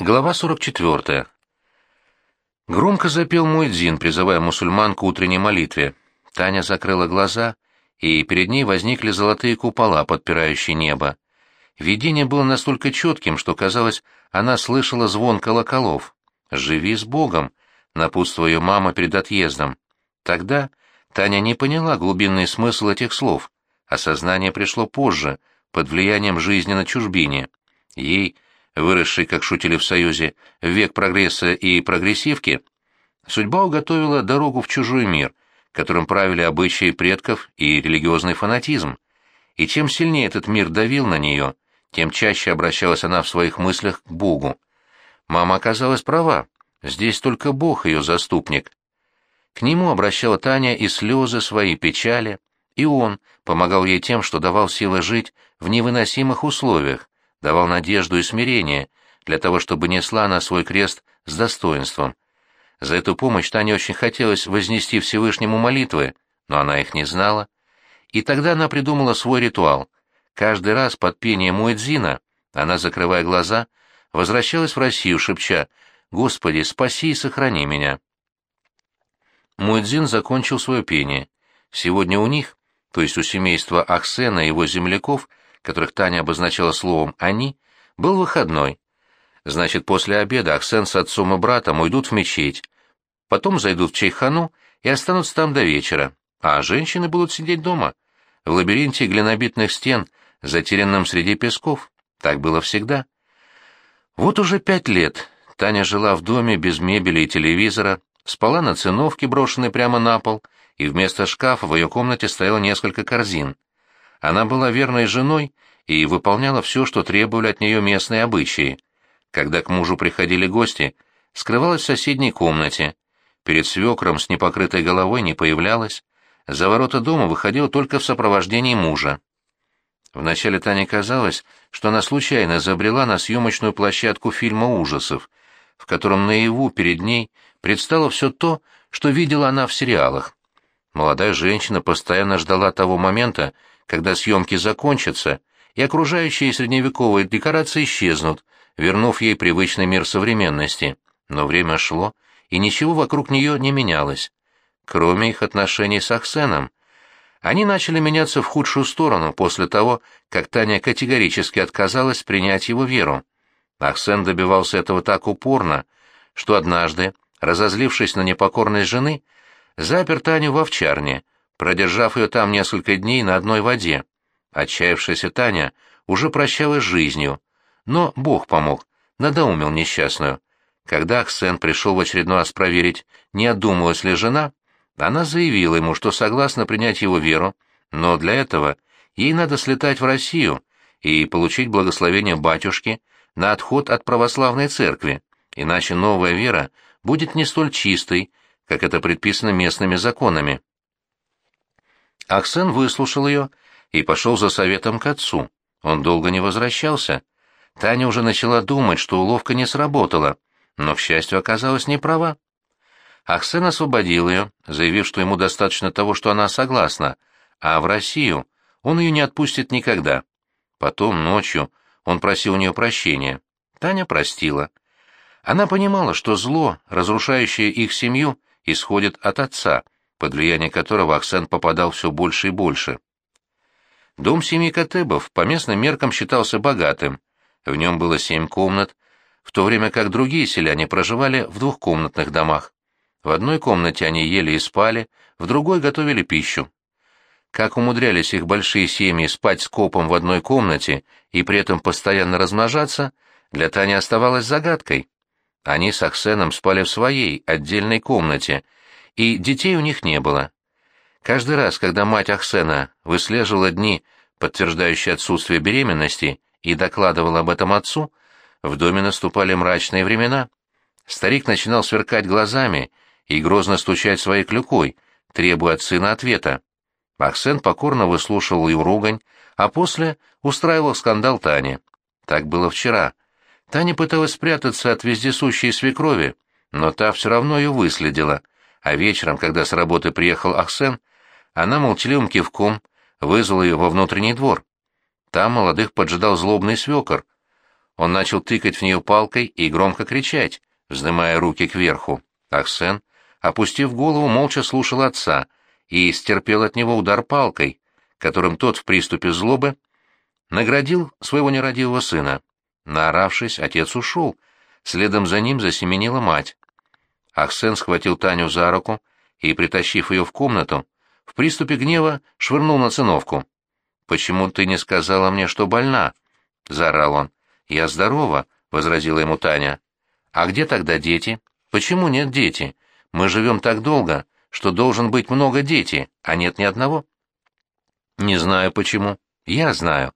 Глава 44. Громко запел Муэдзин, призывая мусульман к утренней молитве. Таня закрыла глаза, и перед ней возникли золотые купола, подпирающие небо. Видение было настолько четким, что, казалось, она слышала звон колоколов. «Живи с Богом», — напутствовала ее мама перед отъездом. Тогда Таня не поняла глубинный смысл этих слов. Осознание пришло позже, под влиянием жизни на чужбине. Ей выросший, как шутили в Союзе, век прогресса и прогрессивки, судьба уготовила дорогу в чужой мир, которым правили обычаи предков и религиозный фанатизм. И чем сильнее этот мир давил на нее, тем чаще обращалась она в своих мыслях к Богу. Мама оказалась права, здесь только Бог ее заступник. К нему обращала Таня и слезы свои, печали, и он помогал ей тем, что давал силы жить в невыносимых условиях, давал надежду и смирение, для того, чтобы несла она свой крест с достоинством. За эту помощь Тане очень хотелось вознести Всевышнему молитвы, но она их не знала. И тогда она придумала свой ритуал. Каждый раз под пение Муэдзина она, закрывая глаза, возвращалась в Россию, шепча «Господи, спаси и сохрани меня». Муэдзин закончил свое пение. Сегодня у них, то есть у семейства Ахсена и его земляков, которых Таня обозначала словом «они», был выходной. Значит, после обеда Ахсен с отцом и братом уйдут в мечеть, потом зайдут в чайхану и останутся там до вечера, а женщины будут сидеть дома, в лабиринте глинобитных стен, затерянном среди песков. Так было всегда. Вот уже пять лет Таня жила в доме без мебели и телевизора, спала на циновке, брошенной прямо на пол, и вместо шкафа в ее комнате стояло несколько корзин. Она была верной женой и выполняла все, что требовали от нее местные обычаи. Когда к мужу приходили гости, скрывалась в соседней комнате. Перед свекром с непокрытой головой не появлялась. За ворота дома выходила только в сопровождении мужа. Вначале Тане казалось, что она случайно забрела на съемочную площадку фильма ужасов, в котором наяву перед ней предстало все то, что видела она в сериалах. Молодая женщина постоянно ждала того момента, когда съемки закончатся, и окружающие средневековые декорации исчезнут, вернув ей привычный мир современности. Но время шло, и ничего вокруг нее не менялось, кроме их отношений с Аксеном. Они начали меняться в худшую сторону после того, как Таня категорически отказалась принять его веру. Аксен добивался этого так упорно, что однажды, разозлившись на непокорность жены, запер Таню в овчарне, продержав ее там несколько дней на одной воде. Отчаявшаяся Таня уже прощалась жизнью, но Бог помог, надоумил несчастную. Когда Аксен пришел в очередной раз проверить, не одумалась ли жена, она заявила ему, что согласна принять его веру, но для этого ей надо слетать в Россию и получить благословение батюшки на отход от православной церкви, иначе новая вера будет не столь чистой, как это предписано местными законами. Аксен выслушал ее и пошел за советом к отцу. Он долго не возвращался. Таня уже начала думать, что уловка не сработала, но, к счастью, оказалась неправа. Ахсен освободил ее, заявив, что ему достаточно того, что она согласна, а в Россию он ее не отпустит никогда. Потом, ночью, он просил у нее прощения. Таня простила. Она понимала, что зло, разрушающее их семью, исходит от отца, под влияние которого Аксен попадал все больше и больше. Дом семьи Катебов по местным меркам считался богатым. В нем было семь комнат, в то время как другие селяне проживали в двухкомнатных домах. В одной комнате они ели и спали, в другой готовили пищу. Как умудрялись их большие семьи спать с копом в одной комнате и при этом постоянно размножаться, для Тани оставалось загадкой. Они с Аксеном спали в своей, отдельной комнате, и детей у них не было. Каждый раз, когда мать Ахсена выслеживала дни, подтверждающие отсутствие беременности, и докладывала об этом отцу, в доме наступали мрачные времена. Старик начинал сверкать глазами и грозно стучать своей клюкой, требуя от сына ответа. Ахсен покорно выслушивал его ругань, а после устраивал скандал Тане. Так было вчера. Таня пыталась спрятаться от вездесущей свекрови, но та все равно ее выследила — а вечером, когда с работы приехал Ахсен, она молчаливым кивком вызвала ее во внутренний двор. Там молодых поджидал злобный свекор. он начал тыкать в нее палкой и громко кричать, вздымая руки кверху. Ахсен, опустив голову, молча слушал отца и стерпел от него удар палкой, которым тот в приступе злобы наградил своего нерадивого сына. Наоравшись, отец ушел, следом за ним засеменила мать. Ахсен схватил Таню за руку и, притащив ее в комнату, в приступе гнева швырнул на циновку. «Почему ты не сказала мне, что больна?» — заорал он. «Я здорова», — возразила ему Таня. «А где тогда дети? Почему нет дети? Мы живем так долго, что должен быть много детей, а нет ни одного». «Не знаю почему. Я знаю.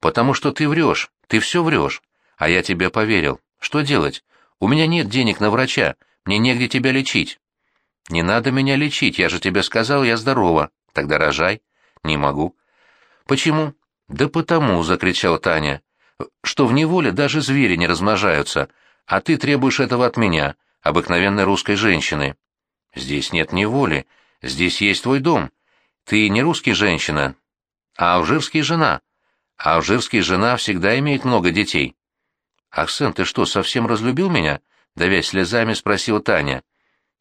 Потому что ты врешь, ты все врешь. А я тебе поверил. Что делать? У меня нет денег на врача, мне негде тебя лечить». «Не надо меня лечить, я же тебе сказал, я здорова. Тогда рожай». «Не могу». «Почему?» «Да потому», — закричала Таня, — «что в неволе даже звери не размножаются, а ты требуешь этого от меня, обыкновенной русской женщины». «Здесь нет неволи, здесь есть твой дом. Ты не русский женщина, а алжирский жена. А алжирский жена всегда имеет много детей». «Ахсен, ты что, совсем разлюбил меня?» — давясь слезами, спросила Таня.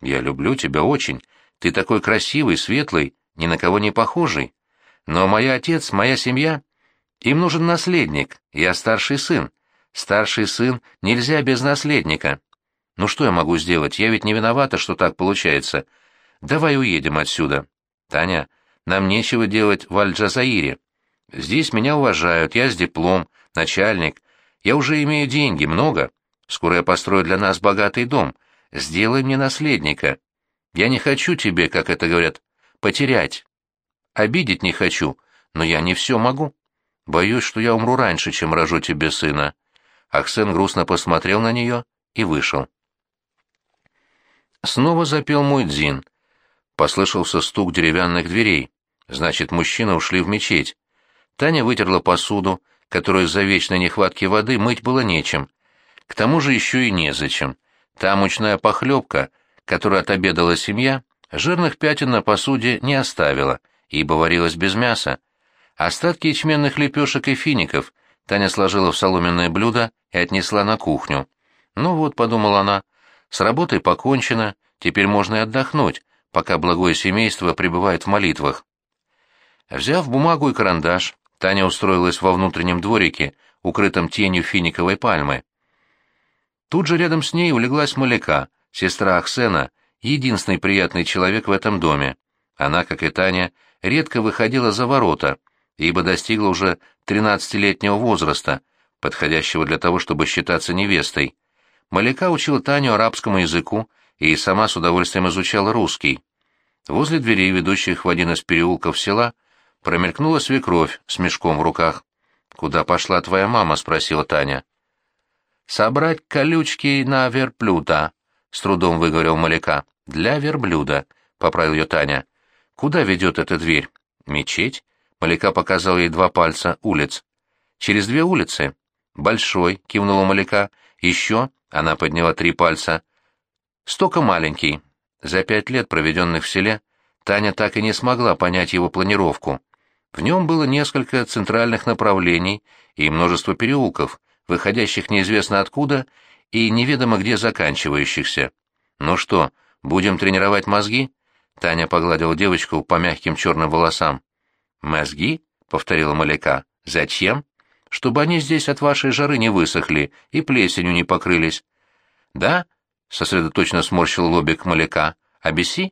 «Я люблю тебя очень. Ты такой красивый, светлый, ни на кого не похожий. Но мой отец, моя семья... Им нужен наследник, я старший сын. Старший сын нельзя без наследника. Ну что я могу сделать? Я ведь не виновата, что так получается. Давай уедем отсюда. Таня, нам нечего делать в Аль-Джазаире. Здесь меня уважают, я с диплом, начальник. Я уже имею деньги, много. Скоро я построю для нас богатый дом. Сделай мне наследника. Я не хочу тебе, как это говорят, потерять. Обидеть не хочу, но я не все могу. Боюсь, что я умру раньше, чем рожу тебе сына». Аксен грустно посмотрел на нее и вышел. Снова запел Муэдзин. Послышался стук деревянных дверей. Значит, мужчины ушли в мечеть. Таня вытерла посуду, которую из-за вечной нехватки воды мыть было нечем. К тому же еще и незачем. Та мучная похлебка, которую отобедала семья, жирных пятен на посуде не оставила, ибо варилась без мяса. Остатки ячменных лепешек и фиников Таня сложила в соломенное блюдо и отнесла на кухню. «Ну вот», — подумала она, — «с работой покончено, теперь можно и отдохнуть, пока благое семейство пребывает в молитвах». Взяв бумагу и карандаш, Таня устроилась во внутреннем дворике, укрытом тенью финиковой пальмы. Тут же рядом с ней улеглась Маляка, сестра Ахсена, единственный приятный человек в этом доме. Она, как и Таня, редко выходила за ворота, ибо достигла уже тринадцатилетнего возраста, подходящего для того, чтобы считаться невестой. Маляка учила Таню арабскому языку и сама с удовольствием изучала русский. Возле дверей, ведущих в один из переулков села, промелькнула свекровь с мешком в руках. «Куда пошла твоя мама?» — спросила Таня. «Собрать колючки на верблюда», — с трудом выговорил Маляка. «Для верблюда», — поправил ее Таня. «Куда ведет эта дверь?» «Мечеть?» Маляка показал ей два пальца улиц. «Через две улицы?» «Большой», — кивнула Маляка. «Еще?» — она подняла три пальца. «Стока маленький». За пять лет, проведенных в селе, Таня так и не смогла понять его планировку. В нем было несколько центральных направлений и множество переулков, выходящих неизвестно откуда и неведомо где заканчивающихся. «Ну что, будем тренировать мозги?» Таня погладила девочку по мягким черным волосам. «Мозги?» — повторила Маляка. «Зачем?» «Чтобы они здесь от вашей жары не высохли и плесенью не покрылись». «Да?» — сосредоточенно сморщил лобик Маляка. «Обеси?»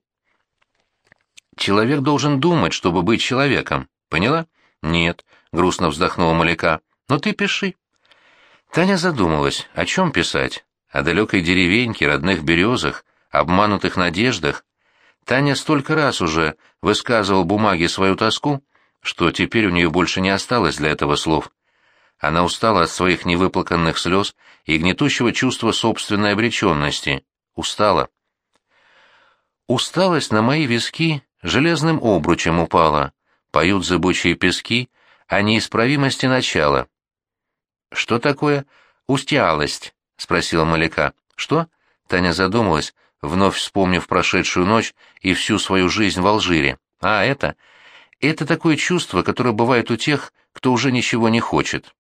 «Человек должен думать, чтобы быть человеком. Поняла?» «Нет», — грустно вздохнула Маляка. «Но ты пиши». Таня задумалась, о чем писать? О далекой деревеньке, родных березах, обманутых надеждах. Таня столько раз уже высказывал бумаге свою тоску, что теперь у нее больше не осталось для этого слов. Она устала от своих невыплаканных слез и гнетущего чувства собственной обреченности. Устала. Усталость на мои виски железным обручем упала. Поют зыбучие пески о неисправимости начала. «Что такое устялость?» — спросила Маляка. «Что?» — Таня задумалась, вновь вспомнив прошедшую ночь и всю свою жизнь в Алжире. «А, это...» Это такое чувство, которое бывает у тех, кто уже ничего не хочет.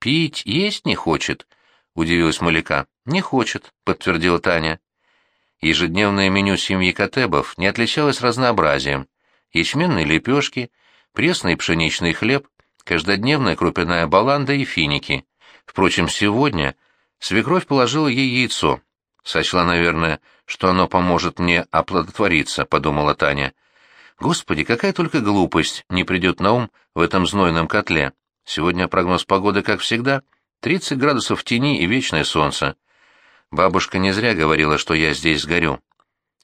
Пить, есть не хочет?» — удивилась Маляка. «Не хочет», — подтвердила Таня. Ежедневное меню семьи Катебов не отличалось разнообразием. Ячменные лепешки, пресный пшеничный хлеб, каждодневная крупяная баланда и финики. Впрочем, сегодня свекровь положила ей яйцо. Сочла, наверное, что оно поможет мне оплодотвориться, подумала Таня. Господи, какая только глупость не придет на ум в этом знойном котле. Сегодня прогноз погоды, как всегда, 30 градусов в тени и вечное солнце. Бабушка не зря говорила, что я здесь сгорю.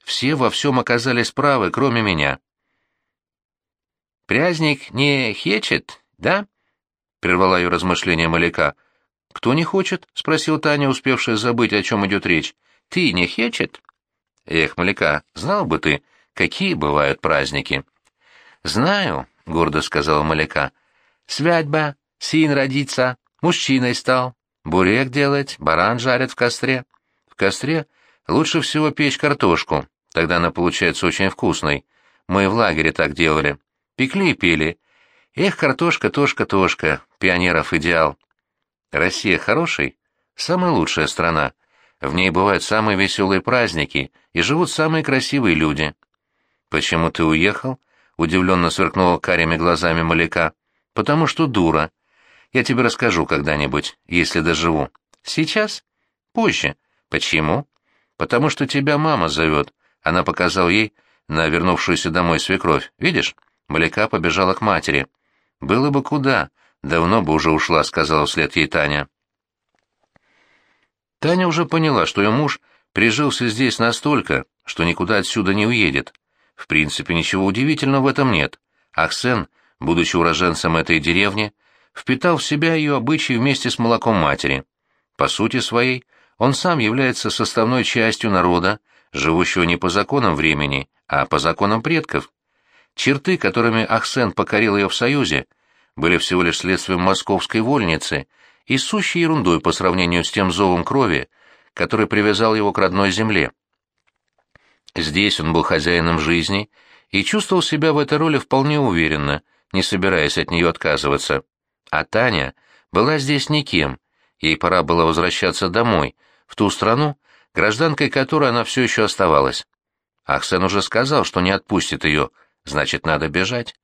Все во всем оказались правы, кроме меня. «Прязник не хечет, да?» — прервала ее размышления Маляка. «Кто не хочет?» — спросил Таня, успевшая забыть, о чем идет речь. «Ты не хечет?» «Эх, Маляка, знал бы ты, какие бывают праздники». «Знаю», — гордо сказала Маляка. «Свадьба, сын родится, мужчиной стал, бурек делать, баран жарят в костре. В костре лучше всего печь картошку, тогда она получается очень вкусной. Мы в лагере так делали. Пекли и пели. Эх, картошка, тошка, тошка, пионеров идеал. Россия хороший, самая лучшая страна. В ней бывают самые веселые праздники и живут самые красивые люди. Почему ты уехал? Удивленно сверкнула карими глазами Маляка. Потому что дура. Я тебе расскажу когда-нибудь, если доживу. Сейчас? Позже. Почему? Потому что тебя мама зовет. Она показал ей на вернувшуюся домой свекровь. Видишь? Маляка побежала к матери. Было бы куда. Давно бы уже ушла, сказала вслед ей Таня. Таня уже поняла, что ее муж прижился здесь настолько, что никуда отсюда не уедет. В принципе, ничего удивительного в этом нет. Ахсен, будучи уроженцем этой деревни, впитал в себя ее обычаи вместе с молоком матери. По сути своей, он сам является составной частью народа, живущего не по законам времени, а по законам предков. Черты, которыми Ахсен покорил ее в Союзе, были всего лишь следствием московской вольницы и сущей ерундой по сравнению с тем зовом крови, который привязал его к родной земле. Здесь он был хозяином жизни и чувствовал себя в этой роли вполне уверенно, не собираясь от нее отказываться. А Таня была здесь никем, ей пора было возвращаться домой, в ту страну, гражданкой которой она все еще оставалась. Ахсен уже сказал, что не отпустит ее, значит, надо бежать.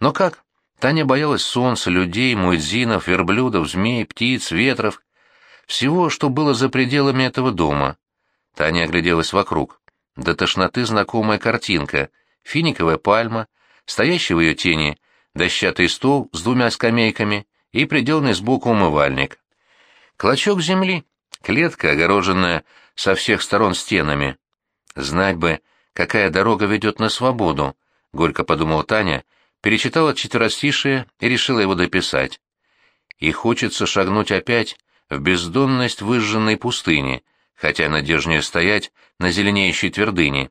Но как? Таня боялась солнца, людей, муэдзинов, верблюдов, змей, птиц, ветров. Всего, что было за пределами этого дома. Таня огляделась вокруг. До тошноты знакомая картинка. Финиковая пальма, стоящий в ее тени дощатый стол с двумя скамейками и приделанный сбоку умывальник. Клочок земли, клетка, огороженная со всех сторон стенами. Знать бы, какая дорога ведет на свободу, — горько подумала Таня, перечитала четверостишие и решила его дописать. И хочется шагнуть опять в бездонность выжженной пустыни, хотя надежнее стоять на зеленеющей твердыне.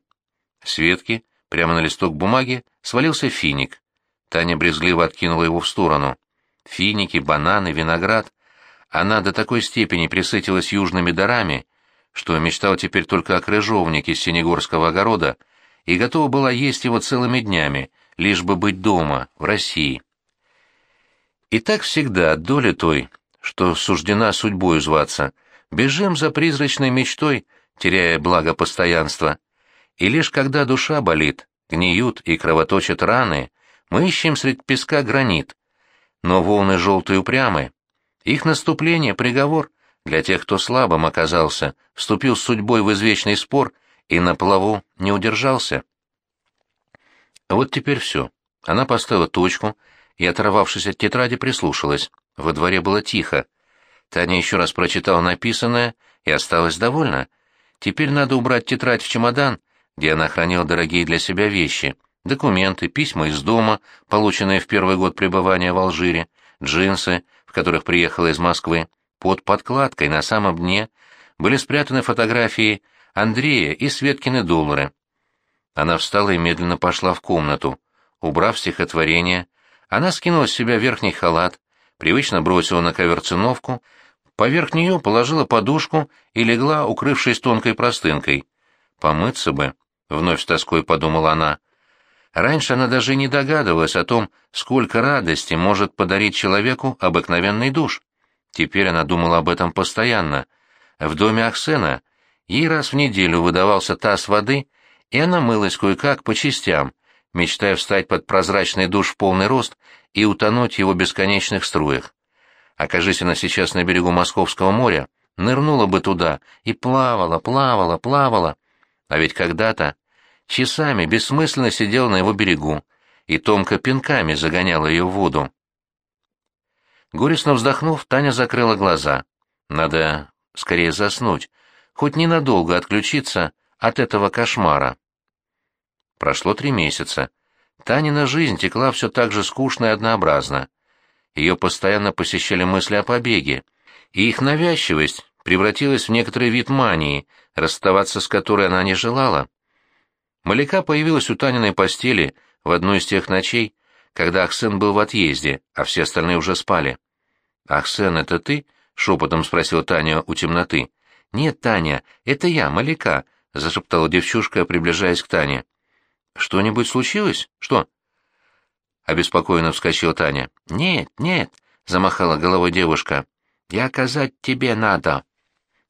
Светки, прямо на листок бумаги, свалился финик. Таня брезгливо откинула его в сторону. Финики, бананы, виноград. Она до такой степени присытилась южными дарами, что мечтала теперь только о крыжовнике с синегорского огорода и готова была есть его целыми днями, лишь бы быть дома, в России. И так всегда доля той, что суждена судьбой зваться, бежим за призрачной мечтой, теряя благо постоянства. И лишь когда душа болит, гниют и кровоточат раны, мы ищем среди песка гранит. Но волны желтые упрямы. Их наступление — приговор для тех, кто слабым оказался, вступил с судьбой в извечный спор и на плаву не удержался. Вот теперь все. Она поставила точку и, оторвавшись от тетради, прислушалась. Во дворе было тихо. Таня еще раз прочитала написанное и осталась довольна. Теперь надо убрать тетрадь в чемодан, где она хранила дорогие для себя вещи — документы, письма из дома, полученные в первый год пребывания в Алжире, джинсы, в которых приехала из Москвы. Под подкладкой на самом дне были спрятаны фотографии Андрея и Светкины доллары. Она встала и медленно пошла в комнату. Убрав стихотворение, она скинула с себя верхний халат, привычно бросила на ковер циновку, поверх нее положила подушку и легла, укрывшись тонкой простынкой. «Помыться бы», — вновь с тоской подумала она, — Раньше она даже не догадывалась о том, сколько радости может подарить человеку обыкновенный душ. Теперь она думала об этом постоянно. В доме Ахсена ей раз в неделю выдавался таз воды, и она мылась кое-как по частям, мечтая встать под прозрачный душ в полный рост и утонуть в его бесконечных струях. Окажись она сейчас на берегу Московского моря, нырнула бы туда и плавала, плавала, плавала. А ведь когда-то часами бессмысленно сидела на его берегу, и Томка пинками загоняла ее в воду. Горестно вздохнув, Таня закрыла глаза. Надо скорее заснуть, хоть ненадолго отключиться от этого кошмара. Прошло три месяца. Танина жизнь текла все так же скучно и однообразно. Ее постоянно посещали мысли о побеге, и их навязчивость превратилась в некоторый вид мании, расставаться с которой она не желала. Маляка появилась у Таниной постели в одну из тех ночей, когда Ахсен был в отъезде, а все остальные уже спали. «Ахсен, это ты?» — шепотом спросила Таня у темноты. «Нет, Таня, это я, Маляка», — зашептала девчушка, приближаясь к Тане. «Что-нибудь случилось? Что?» Обеспокоенно вскочила Таня. «Нет, нет», — замахала головой девушка. «Я оказать тебе надо».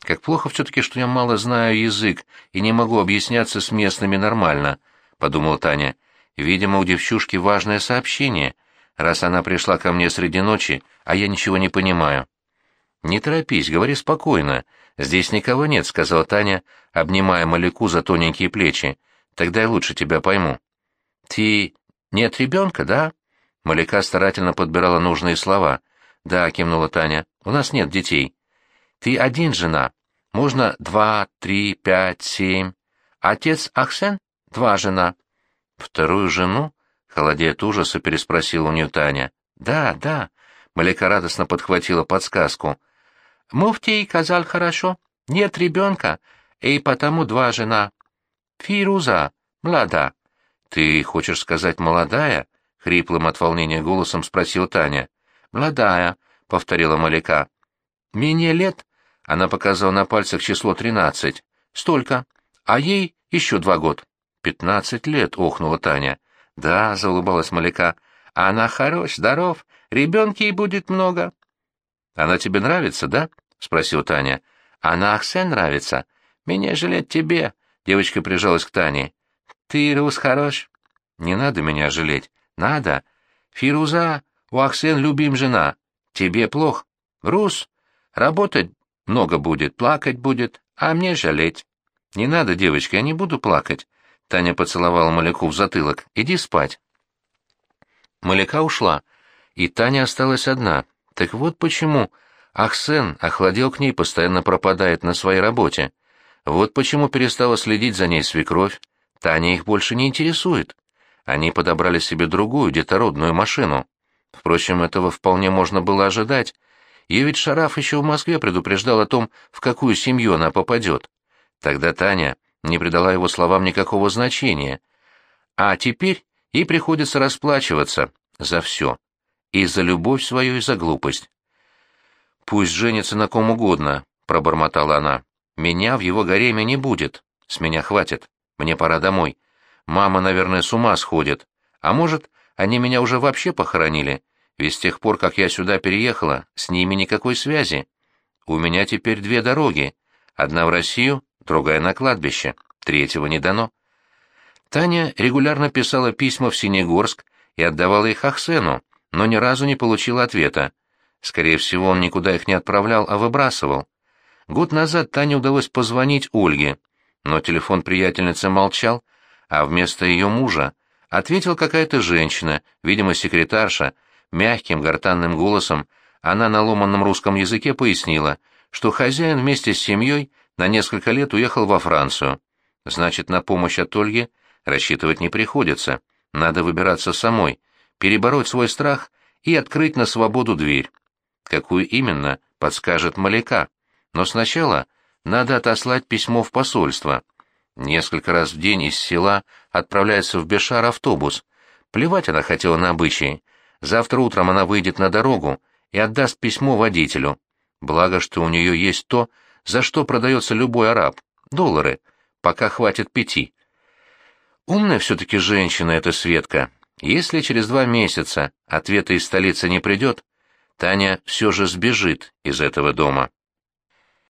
«Как плохо все-таки, что я мало знаю язык и не могу объясняться с местными нормально», — подумала Таня. «Видимо, у девчушки важное сообщение, раз она пришла ко мне среди ночи, а я ничего не понимаю». «Не торопись, говори спокойно. Здесь никого нет», — сказала Таня, обнимая Маляку за тоненькие плечи. «Тогда я лучше тебя пойму». «Ты нет ребенка, да?» Маляка старательно подбирала нужные слова. «Да», — кивнула Таня, — «у нас нет детей». «Ты один жена. Можно два, три, пять, семь. Отец Ахсен? Два жена». «Вторую жену?» — холодея от ужаса переспросила у нее Таня. «Да, да», — Маляка радостно подхватила подсказку. «Муфтий казал хорошо. Нет ребенка, и потому два жена. Фируза, млада. «Ты хочешь сказать молодая?» — хриплым от волнения голосом спросил Таня. «Молодая», — повторила Маляка. «Менее лет?» — она показала на пальцах число тринадцать. «Столько. А ей еще два года». «Пятнадцать лет», — охнула Таня. «Да», — заулыбалась Маляка. «Она хорош, здоров, ребенки ей будет много». «Она тебе нравится, да?» — спросил Таня. «Она Ахсен нравится. Меня жалеть тебе», — девочка прижалась к Тане. Ты, Рус, хорош. Не надо меня жалеть. Надо. Фируза, у Ахсен любим жена. Тебе плохо. Рус, работать много будет, плакать будет, а мне жалеть. Не надо, девочка, я не буду плакать. Таня поцеловала Маляку в затылок. Иди спать. Маляка ушла, и Таня осталась одна. Так вот почему Ахсен охладел к ней, постоянно пропадает на своей работе. Вот почему перестала следить за ней свекровь. Таня их больше не интересует. Они подобрали себе другую детородную машину. Впрочем, этого вполне можно было ожидать. Ее ведь Шараф еще в Москве предупреждал о том, в какую семью она попадет. Тогда Таня не придала его словам никакого значения. А теперь ей приходится расплачиваться за все. И за любовь свою, и за глупость. «Пусть женится на ком угодно», — пробормотала она. «Меня в его гареме не будет. С меня хватит». Мне пора домой. Мама, наверное, с ума сходит. А может, они меня уже вообще похоронили? Ведь с тех пор, как я сюда переехала, с ними никакой связи. У меня теперь две дороги. Одна в Россию, другая на кладбище. Третьего не дано. Таня регулярно писала письма в Синегорск и отдавала их Ахсену, но ни разу не получила ответа. Скорее всего, он никуда их не отправлял, а выбрасывал. Год назад Тане удалось позвонить Ольге, но телефон приятельницы молчал, а вместо ее мужа ответила какая-то женщина, видимо, секретарша, мягким гортанным голосом, она на ломанном русском языке пояснила, что хозяин вместе с семьей на несколько лет уехал во Францию. Значит, на помощь от Ольги рассчитывать не приходится. Надо выбираться самой, перебороть свой страх и открыть на свободу дверь. Какую именно, подскажет Маляка. Но сначала надо отослать письмо в посольство. Несколько раз в день из села отправляется в Бешар автобус. Плевать она хотела на обычаи. Завтра утром она выйдет на дорогу и отдаст письмо водителю. Благо, что у нее есть то, за что продается любой араб — доллары, пока хватит пяти. Умная все-таки женщина эта Светка. Если через два месяца ответа из столицы не придет, Таня все же сбежит из этого дома.